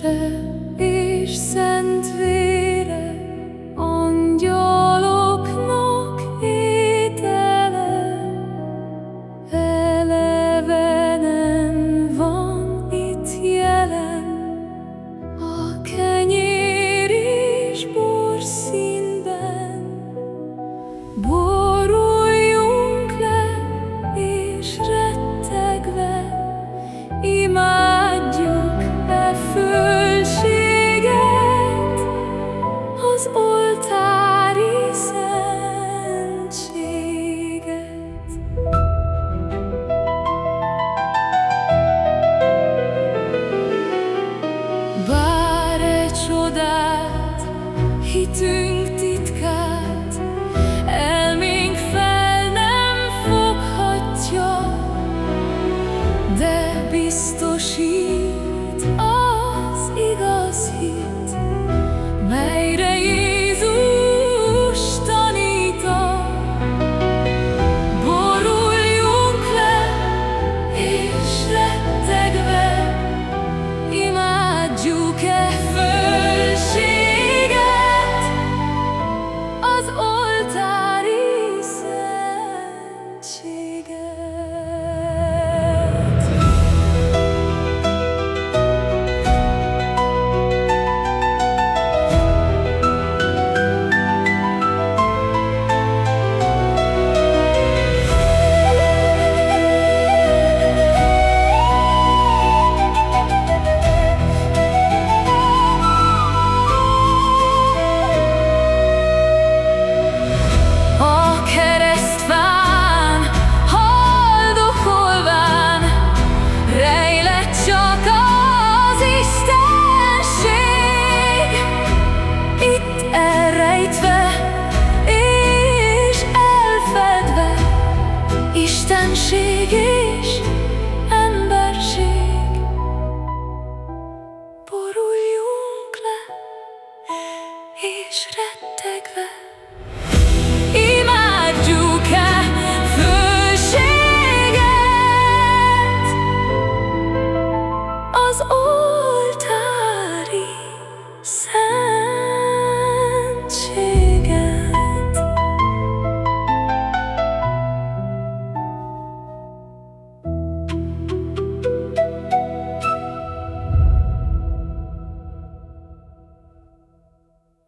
teste és szent vére angyaloknak étele. Elevenen van itt jelen a kenyér és bor színben. Boruljunk le és rá to Emberség és emberség. Boruljunk le és rettegve. Imádjuk-e főséget? Az oltári szem.